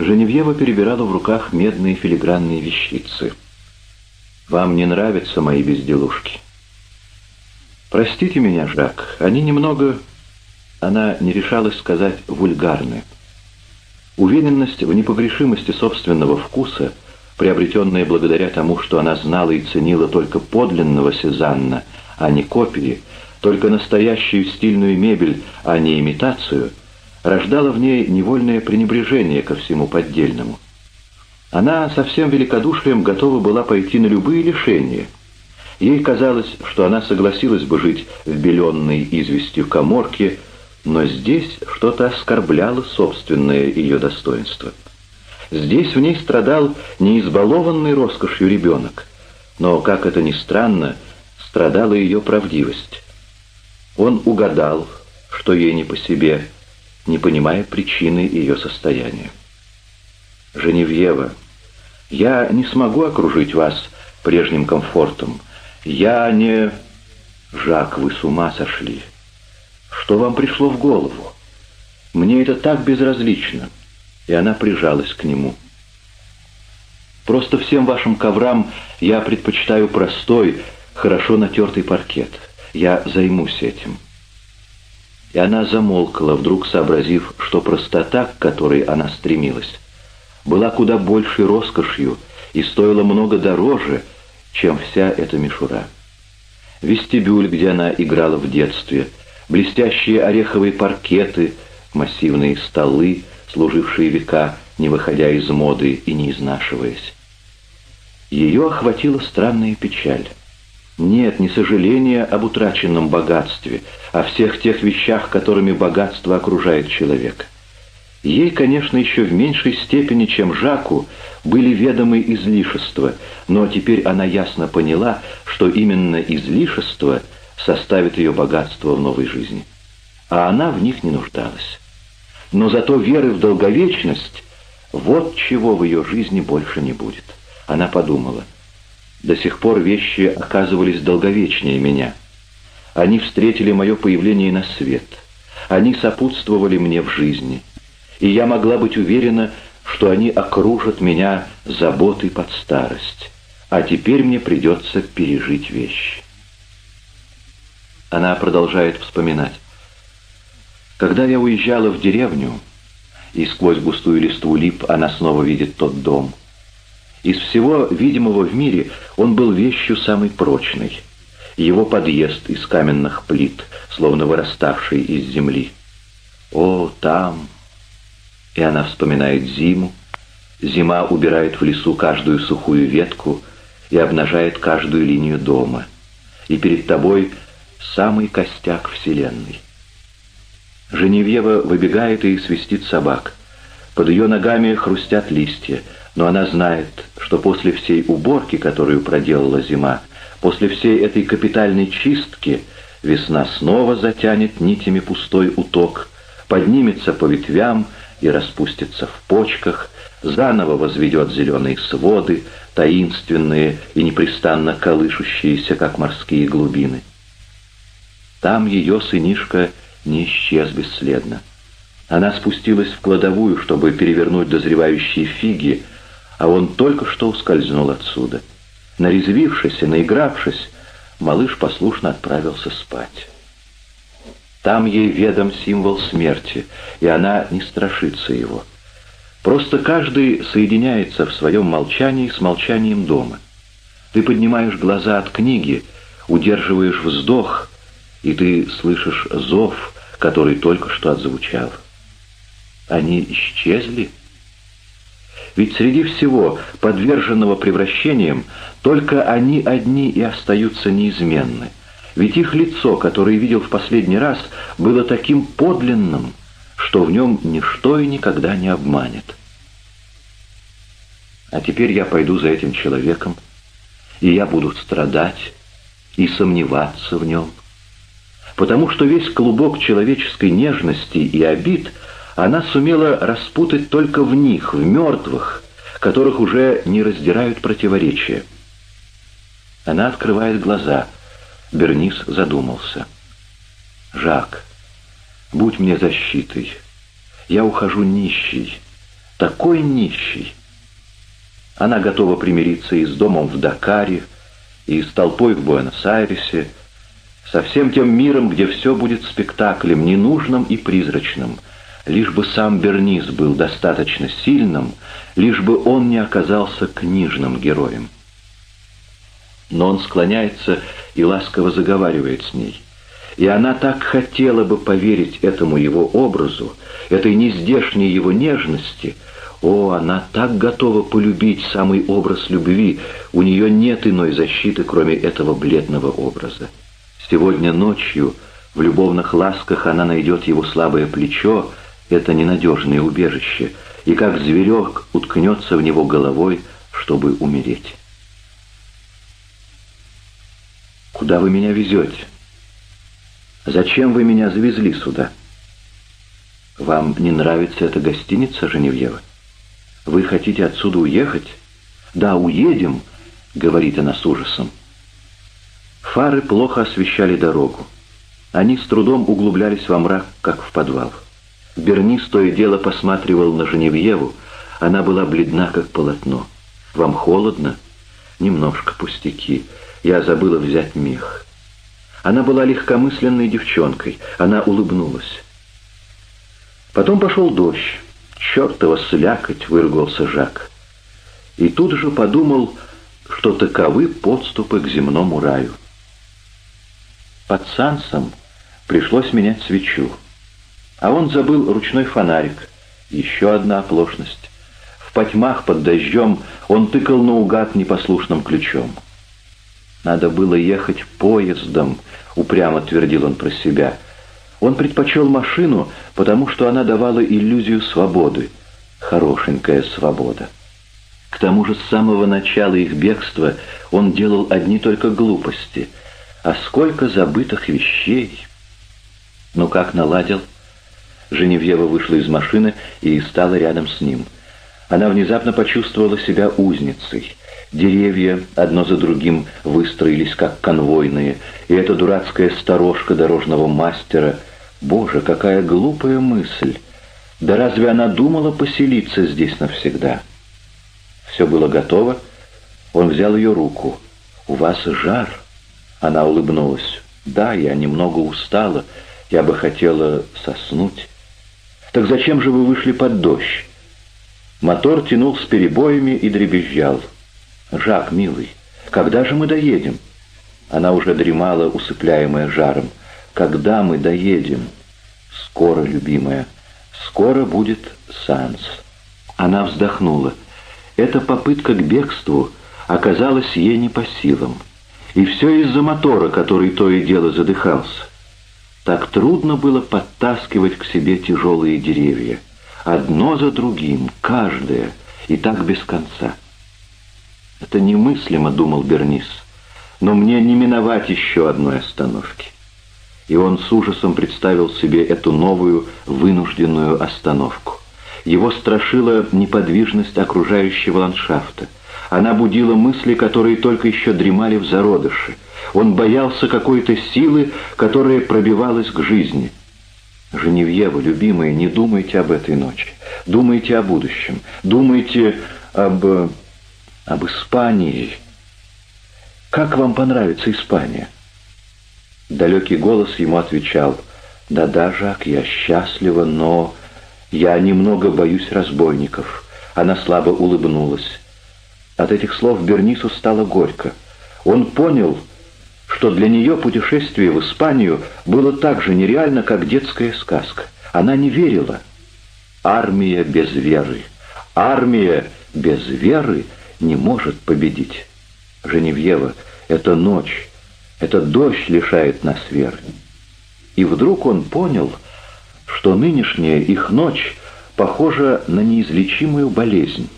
Женевьева перебирала в руках медные филигранные вещицы. «Вам не нравятся мои безделушки?» «Простите меня, Жак, они немного...» Она не решалась сказать «вульгарны». Уверенность в непогрешимости собственного вкуса, приобретенная благодаря тому, что она знала и ценила только подлинного Сезанна, а не копии, только настоящую стильную мебель, а не имитацию, рождала в ней невольное пренебрежение ко всему поддельному. Она со всем великодушием готова была пойти на любые лишения. Ей казалось, что она согласилась бы жить в беленной известью коморке, но здесь что-то оскорбляло собственное ее достоинство. Здесь в ней страдал не избалованный роскошью ребенок, но, как это ни странно, страдала ее правдивость. Он угадал, что ей не по себе, не понимая причины ее состояния. «Женевьева, я не смогу окружить вас прежним комфортом. Я не...» «Жак, вы с ума сошли. Что вам пришло в голову? Мне это так безразлично». И она прижалась к нему. «Просто всем вашим коврам я предпочитаю простой, хорошо натертый паркет. Я займусь этим». И она замолкла, вдруг сообразив, что простота, к которой она стремилась, была куда большей роскошью и стоила много дороже, чем вся эта мишура. Вестибюль, где она играла в детстве, блестящие ореховые паркеты, массивные столы, служившие века, не выходя из моды и не изнашиваясь. Ее охватила странная печаль. Нет, не сожаление об утраченном богатстве, о всех тех вещах, которыми богатство окружает человека. Ей, конечно, еще в меньшей степени, чем Жаку, были ведомы излишества, но теперь она ясно поняла, что именно излишество составит ее богатство в новой жизни. А она в них не нуждалась. Но зато веры в долговечность — вот чего в ее жизни больше не будет. Она подумала — до сих пор вещи оказывались долговечнее меня. Они встретили мое появление на свет. Они сопутствовали мне в жизни. И я могла быть уверена, что они окружат меня заботой под старость. А теперь мне придется пережить вещи. Она продолжает вспоминать. Когда я уезжала в деревню, и сквозь густую листву лип она снова видит тот дом — из всего видимого в мире он был вещью самой прочной. Его подъезд из каменных плит, словно выраставший из земли. О, там! И она вспоминает зиму. Зима убирает в лесу каждую сухую ветку и обнажает каждую линию дома. И перед тобой самый костяк вселенной. Женевьева выбегает и свистит собак. Под ее ногами хрустят листья — но она знает, что после всей уборки, которую проделала зима, после всей этой капитальной чистки, весна снова затянет нитями пустой уток, поднимется по ветвям и распустится в почках, заново возведет зеленые своды, таинственные и непрестанно колышущиеся, как морские глубины. Там ее сынишка не исчез бесследно. Она спустилась в кладовую, чтобы перевернуть дозревающие фиги, а он только что ускользнул отсюда. Нарезвившись и наигравшись, малыш послушно отправился спать. Там ей ведом символ смерти, и она не страшится его. Просто каждый соединяется в своем молчании с молчанием дома. Ты поднимаешь глаза от книги, удерживаешь вздох, и ты слышишь зов, который только что отзвучал. Они исчезли? Ведь среди всего, подверженного превращениям, только они одни и остаются неизменны. Ведь их лицо, которое видел в последний раз, было таким подлинным, что в нем ничто и никогда не обманет. А теперь я пойду за этим человеком, и я буду страдать и сомневаться в нем, потому что весь клубок человеческой нежности и обид — она сумела распутать только в них, в мертвых, которых уже не раздирают противоречия. Она открывает глаза. Бернис задумался. «Жак, будь мне защитой. Я ухожу нищий. такой нищий. Она готова примириться и с домом в Дакаре, и с толпой в Буэнос-Айресе, со всем тем миром, где все будет спектаклем, ненужным и призрачным, лишь бы сам Бернис был достаточно сильным, лишь бы он не оказался книжным героем. Но он склоняется и ласково заговаривает с ней. И она так хотела бы поверить этому его образу, этой нездешней его нежности. О, она так готова полюбить самый образ любви, у нее нет иной защиты, кроме этого бледного образа. Сегодня ночью в любовных ласках она найдет его слабое плечо, это ненадежное убежище, и как зверек уткнется в него головой, чтобы умереть. «Куда вы меня везете? Зачем вы меня завезли сюда?» «Вам не нравится эта гостиница, Женевьева? Вы хотите отсюда уехать?» «Да, уедем», — говорит она с ужасом. Фары плохо освещали дорогу. Они с трудом углублялись во мрак, как в подвал. Бернис то и дело посматривал на Женевьеву. Она была бледна, как полотно. «Вам холодно?» «Немножко пустяки. Я забыла взять мех». Она была легкомысленной девчонкой. Она улыбнулась. Потом пошел дождь. «Чертова слякоть!» — выругался Жак. И тут же подумал, что таковы подступы к земному раю. Под сансом пришлось менять свечу. А он забыл ручной фонарик. Еще одна оплошность. В потьмах под дождем он тыкал наугад непослушным ключом. «Надо было ехать поездом», — упрямо твердил он про себя. Он предпочел машину, потому что она давала иллюзию свободы. Хорошенькая свобода. К тому же с самого начала их бегства он делал одни только глупости — а сколько забытых вещей! Ну как наладил? Женевьева вышла из машины и стала рядом с ним. Она внезапно почувствовала себя узницей. Деревья одно за другим выстроились как конвойные, и эта дурацкая сторожка дорожного мастера. Боже, какая глупая мысль! Да разве она думала поселиться здесь навсегда? Все было готово. Он взял ее руку. «У вас жар». Она улыбнулась. «Да, я немного устала. Я бы хотела соснуть». «Так зачем же вы вышли под дождь?» Мотор тянул с перебоями и дребезжал. «Жак, милый, когда же мы доедем?» Она уже дремала, усыпляемая жаром. «Когда мы доедем?» «Скоро, любимая. Скоро будет Санс». Она вздохнула. Эта попытка к бегству оказалась ей не по силам. И все из-за мотора, который то и дело задыхался. Так трудно было подтаскивать к себе тяжелые деревья. Одно за другим, каждое, и так без конца. «Это немыслимо», — думал Бернис, — «но мне не миновать еще одной остановки». И он с ужасом представил себе эту новую вынужденную остановку. Его страшила неподвижность окружающего ландшафта — она будила мысли, которые только еще дремали в зародыше. Он боялся какой-то силы, которая пробивалась к жизни. «Женевьева, любимая, не думайте об этой ночи. Думайте о будущем. Думайте об... об Испании. Как вам понравится Испания?» Далекий голос ему отвечал. «Да-да, Жак, я счастлива, но я немного боюсь разбойников». Она слабо улыбнулась. От этих слов Бернису стало горько. Он понял, что для нее путешествие в Испанию было так же нереально, как детская сказка. Она не верила. Армия без веры. Армия без веры не может победить. Женевьева, это ночь, это дождь лишает нас веры. И вдруг он понял, что нынешняя их ночь похожа на неизлечимую болезнь.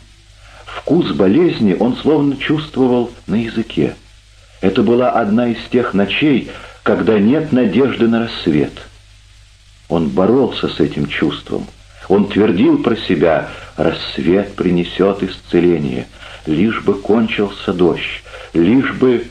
Вкус болезни он словно чувствовал на языке. Это была одна из тех ночей, когда нет надежды на рассвет. Он боролся с этим чувством. Он твердил про себя «Рассвет принесет исцеление, лишь бы кончился дождь, лишь бы...»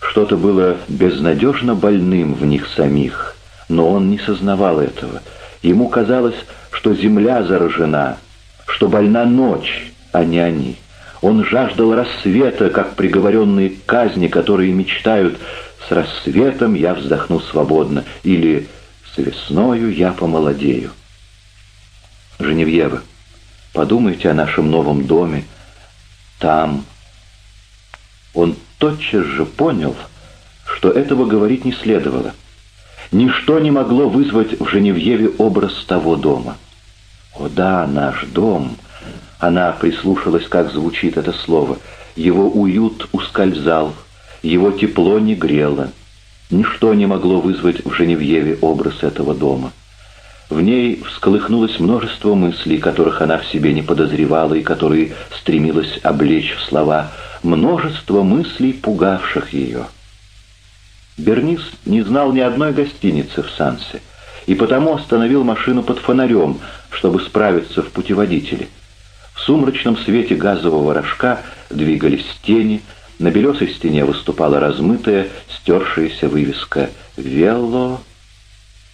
Что-то было безнадежно больным в них самих, но он не сознавал этого. Ему казалось, что земля заражена — что больна ночь, а не они. Он жаждал рассвета, как приговоренные к казни, которые мечтают «с рассветом я вздохну свободно» или «с весною я помолодею». Женевьева, подумайте о нашем новом доме. Там. Он тотчас же понял, что этого говорить не следовало. Ничто не могло вызвать в Женевьеве образ того дома. «О да, наш дом!» Она прислушалась, как звучит это слово. Его уют ускользал, его тепло не грело. Ничто не могло вызвать в Женевьеве образ этого дома. В ней всколыхнулось множество мыслей, которых она в себе не подозревала и которые стремилась облечь в слова, множество мыслей, пугавших ее. Бернис не знал ни одной гостиницы в Сансе, и потому остановил машину под фонарем, чтобы справиться в путеводителе — в сумрачном свете газового рожка двигались тени, на белесой стене выступала размытая, стершаяся вывеска «Велло»,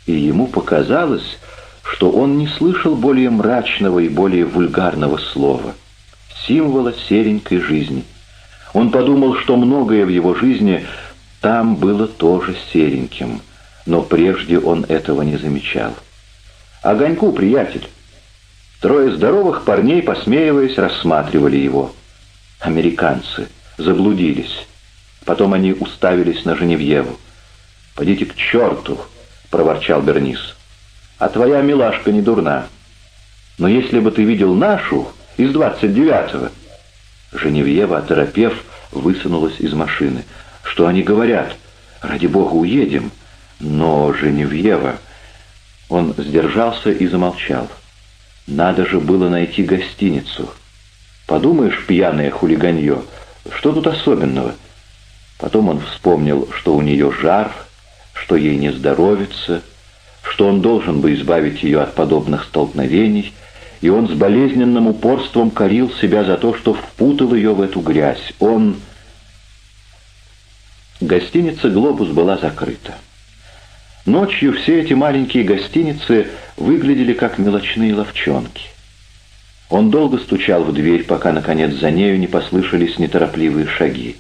и ему показалось, что он не слышал более мрачного и более вульгарного слова, символа серенькой жизни. Он подумал, что многое в его жизни там было тоже сереньким, но прежде он этого не замечал. «Огоньку, приятель!» Трое здоровых парней, посмеиваясь, рассматривали его. Американцы заблудились. Потом они уставились на Женевьеву. «Подите к черту!» — проворчал Бернис. «А твоя милашка не дурна. Но если бы ты видел нашу из двадцать девятого...» Женевьева, оторопев, высунулась из машины. «Что они говорят? Ради бога, уедем!» «Но, Женевьева...» Он сдержался и замолчал. Надо же было найти гостиницу. Подумаешь, пьяное хулиганье, что тут особенного? Потом он вспомнил, что у нее жар, что ей не здоровится, что он должен бы избавить ее от подобных столкновений, и он с болезненным упорством корил себя за то, что впутал ее в эту грязь. Он... Гостиница «Глобус» была закрыта. Ночью все эти маленькие гостиницы выглядели как мелочные ловчонки. Он долго стучал в дверь, пока, наконец, за нею не послышались неторопливые шаги.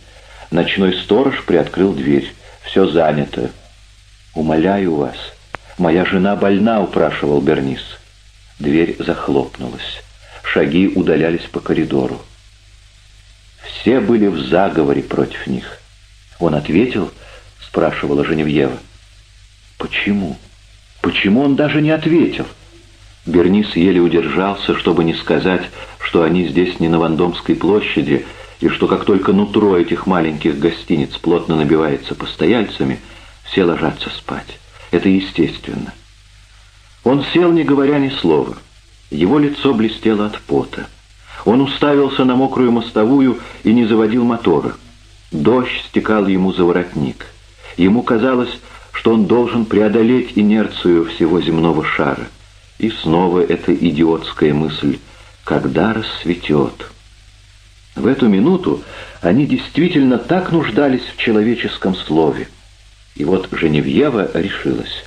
Ночной сторож приоткрыл дверь. «Все занято». «Умоляю вас. Моя жена больна», — упрашивал Бернис. Дверь захлопнулась. Шаги удалялись по коридору. Все были в заговоре против них. «Он ответил?» — спрашивала Женевьева. Почему? Почему он даже не ответил? Бернис еле удержался, чтобы не сказать, что они здесь не на Вандомской площади, и что как только нутро этих маленьких гостиниц плотно набивается постояльцами, все ложатся спать. Это естественно. Он сел, не говоря ни слова. Его лицо блестело от пота. Он уставился на мокрую мостовую и не заводил мотора. Дождь стекал ему за воротник. Ему казалось, что он должен преодолеть инерцию всего земного шара. И снова эта идиотская мысль «когда рассветет?». В эту минуту они действительно так нуждались в человеческом слове. И вот Женевьева решилась.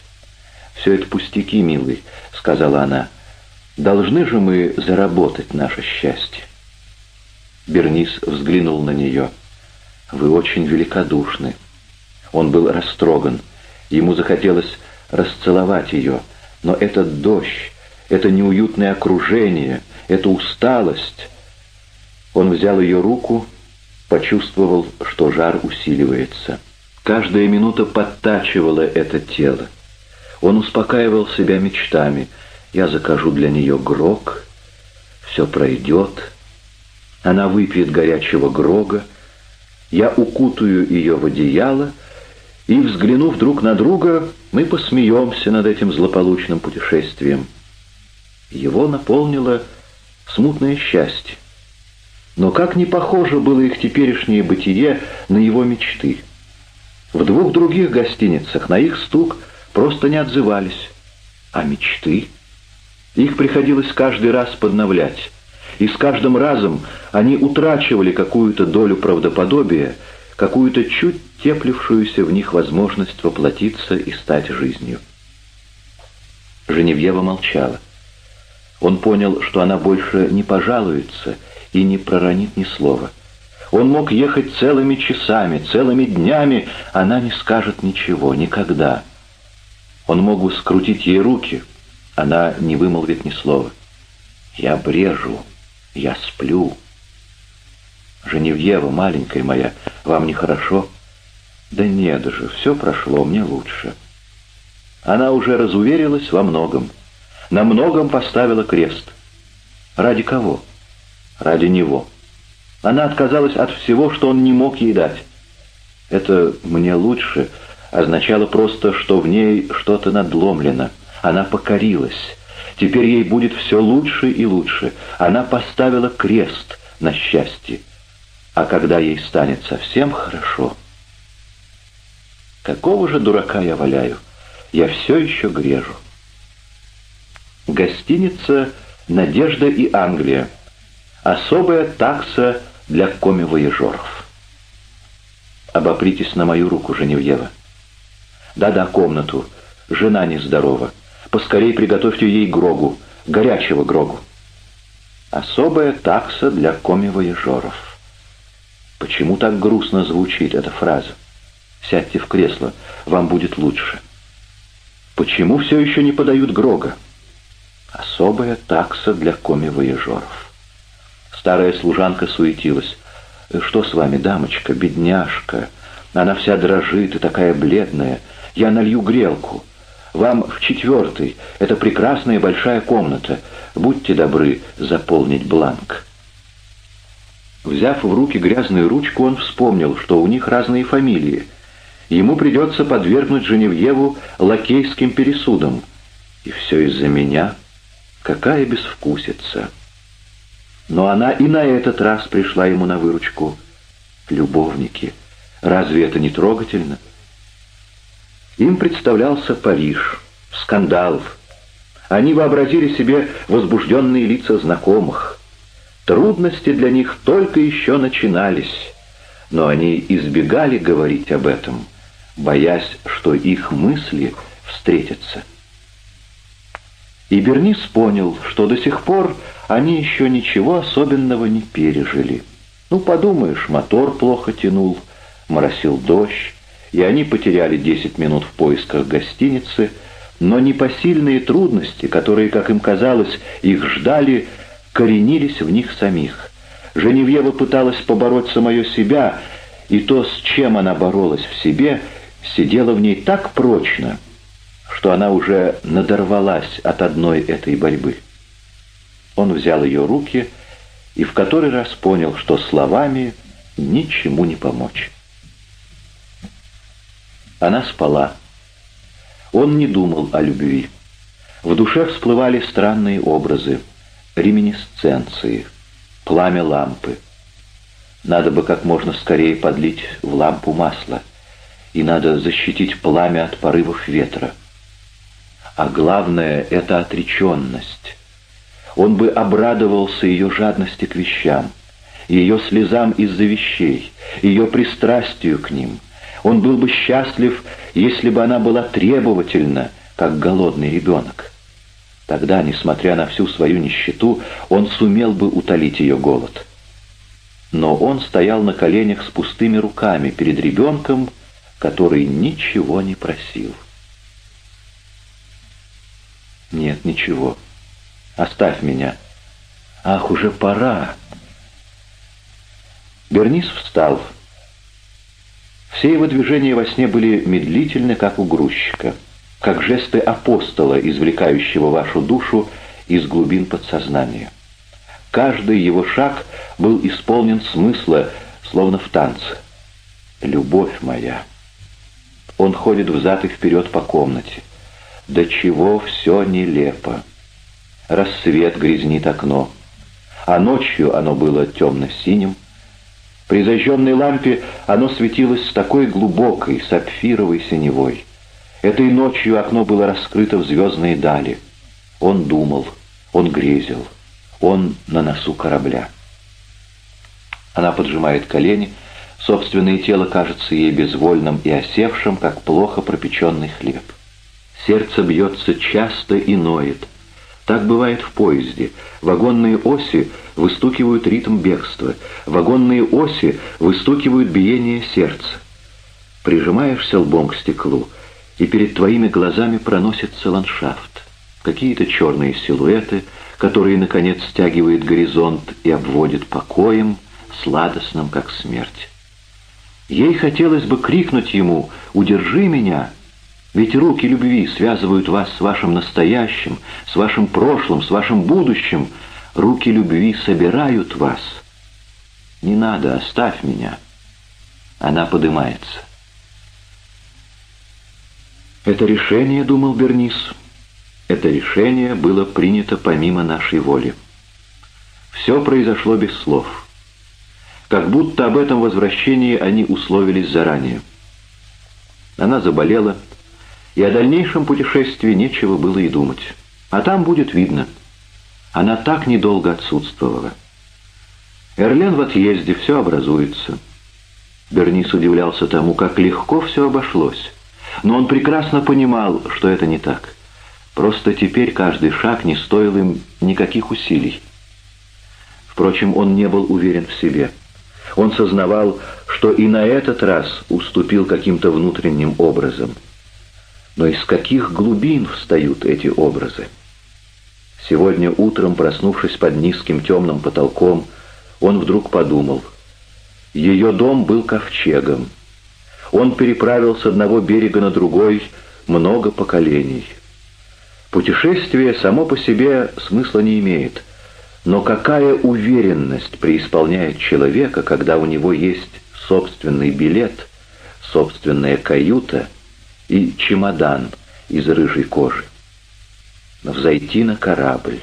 «Все это пустяки, милый», — сказала она. «Должны же мы заработать наше счастье». Бернис взглянул на нее. «Вы очень великодушны». Он был растроган. Ему захотелось расцеловать ее, но этот дождь, это неуютное окружение, эта усталость... Он взял ее руку, почувствовал, что жар усиливается. Каждая минута подтачивала это тело. Он успокаивал себя мечтами. «Я закажу для нее грог, все пройдет. Она выпьет горячего грога, я укутаю ее в одеяло, и, взглянув друг на друга, мы посмеемся над этим злополучным путешествием. Его наполнило смутное счастье. Но как не похоже было их теперешнее бытие на его мечты. В двух других гостиницах на их стук просто не отзывались. А мечты? Их приходилось каждый раз подновлять. И с каждым разом они утрачивали какую-то долю правдоподобия, какую-то чуть теплившуюся в них возможность воплотиться и стать жизнью. Женевьева молчала. Он понял, что она больше не пожалуется и не проронит ни слова. Он мог ехать целыми часами, целыми днями, она не скажет ничего, никогда. Он мог бы скрутить ей руки, она не вымолвит ни слова. «Я брежу, я сплю». «Женевьева, маленькая моя, вам нехорошо?» «Да нет же, все прошло, мне лучше». Она уже разуверилась во многом. На многом поставила крест. Ради кого? Ради него. Она отказалась от всего, что он не мог ей дать. Это «мне лучше» означало просто, что в ней что-то надломлено. Она покорилась. Теперь ей будет все лучше и лучше. Она поставила крест на счастье. А когда ей станет совсем хорошо... Какого же дурака я валяю? Я все еще грежу. Гостиница «Надежда и Англия». Особая такса для коми-вояжеров. Обопритесь на мою руку, Женевьева. Да-да, комнату. Жена нездорова. Поскорей приготовьте ей грогу, горячего грогу. Особая такса для коми-вояжеров. Почему так грустно звучит эта фраза? Сядьте в кресло, вам будет лучше. Почему все еще не подают Грога? Особая такса для коми-вояжеров. Старая служанка суетилась. «Что с вами, дамочка, бедняжка? Она вся дрожит и такая бледная. Я налью грелку. Вам в четвертый. Это прекрасная большая комната. Будьте добры заполнить бланк». Взяв в руки грязную ручку, он вспомнил, что у них разные фамилии. Ему придется подвергнуть Женевьеву лакейским пересудам. И все из-за меня. Какая безвкусица. Но она и на этот раз пришла ему на выручку. Любовники. Разве это не трогательно? Им представлялся Париж, скандалов. Они вообразили себе возбужденные лица знакомых — Трудности для них только еще начинались, но они избегали говорить об этом, боясь, что их мысли встретятся. И Бернис понял, что до сих пор они еще ничего особенного не пережили. Ну, подумаешь, мотор плохо тянул, моросил дождь, и они потеряли 10 минут в поисках гостиницы, но непосильные трудности, которые, как им казалось, их ждали, коренились в них самих. Женевьева пыталась побороть самое себя, и то, с чем она боролась в себе, сидело в ней так прочно, что она уже надорвалась от одной этой борьбы. Он взял ее руки и в который раз понял, что словами ничему не помочь. Она спала. Он не думал о любви. В душе всплывали странные образы реминисценции, пламя лампы. Надо бы как можно скорее подлить в лампу масло, и надо защитить пламя от порывов ветра. А главное — это отреченность. Он бы обрадовался ее жадности к вещам, ее слезам из-за вещей, ее пристрастию к ним. Он был бы счастлив, если бы она была требовательна, как голодный ребенок. Тогда, несмотря на всю свою нищету, он сумел бы утолить ее голод. Но он стоял на коленях с пустыми руками перед ребенком, который ничего не просил. «Нет, ничего. Оставь меня. Ах, уже пора!» Бернис встал. Все его движения во сне были медлительны, как у грузчика как жесты апостола, извлекающего вашу душу из глубин подсознания. Каждый его шаг был исполнен смысла, словно в танце. «Любовь моя!» Он ходит взад и вперед по комнате. До чего все нелепо. Рассвет грязнит окно, а ночью оно было темно-синим. При зажженной лампе оно светилось с такой глубокой сапфировой синевой. Этой ночью окно было раскрыто в звездные дали. Он думал, он грезил, он на носу корабля. Она поджимает колени, собственное тело кажется ей безвольным и осевшим, как плохо пропеченный хлеб. Сердце бьется часто и ноет. Так бывает в поезде. Вагонные оси выстукивают ритм бегства. Вагонные оси выстукивают биение сердца. Прижимаешься лбом к стеклу, и перед твоими глазами проносится ландшафт. Какие-то черные силуэты, которые, наконец, стягивает горизонт и обводит покоем, сладостным, как смерть. Ей хотелось бы крикнуть ему «Удержи меня!» Ведь руки любви связывают вас с вашим настоящим, с вашим прошлым, с вашим будущим. Руки любви собирают вас. Не надо, оставь меня. Она подымается. Это решение, думал Бернис, это решение было принято помимо нашей воли. Все произошло без слов. Как будто об этом возвращении они условились заранее. Она заболела, и о дальнейшем путешествии нечего было и думать. А там будет видно. Она так недолго отсутствовала. Эрлен в отъезде, все образуется. Бернис удивлялся тому, как легко все обошлось. Но он прекрасно понимал, что это не так. Просто теперь каждый шаг не стоил им никаких усилий. Впрочем, он не был уверен в себе. Он сознавал, что и на этот раз уступил каким-то внутренним образом – но из каких глубин встают эти образы? Сегодня утром, проснувшись под низким темным потолком, он вдруг подумал. Ее дом был ковчегом. Он переправил с одного берега на другой много поколений. Путешествие само по себе смысла не имеет, но какая уверенность преисполняет человека, когда у него есть собственный билет, собственная каюта — и чемодан из рыжей кожи. Взойти на корабль.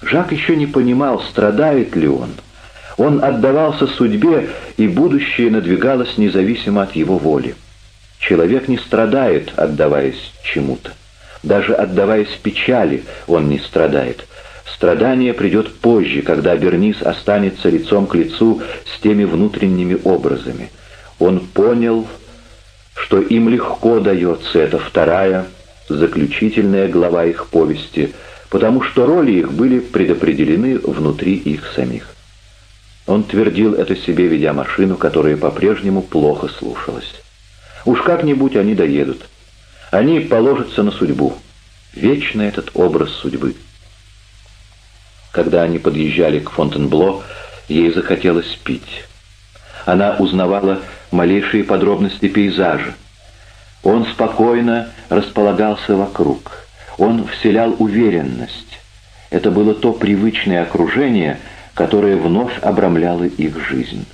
Жак еще не понимал, страдает ли он. Он отдавался судьбе, и будущее надвигалось независимо от его воли. Человек не страдает, отдаваясь чему-то. Даже отдаваясь печали, он не страдает. Страдание придет позже, когда Бернис останется лицом к лицу с теми внутренними образами. Он понял, что им легко дается эта вторая, заключительная глава их повести, потому что роли их были предопределены внутри их самих. Он твердил это себе, ведя машину, которая по-прежнему плохо слушалась. Уж как-нибудь они доедут. Они положатся на судьбу. Вечно этот образ судьбы. Когда они подъезжали к Фонтенбло, ей захотелось пить. Она узнавала малейшие подробности пейзажа. Он спокойно располагался вокруг. Он вселял уверенность. Это было то привычное окружение, которое вновь обрамляло их жизнь.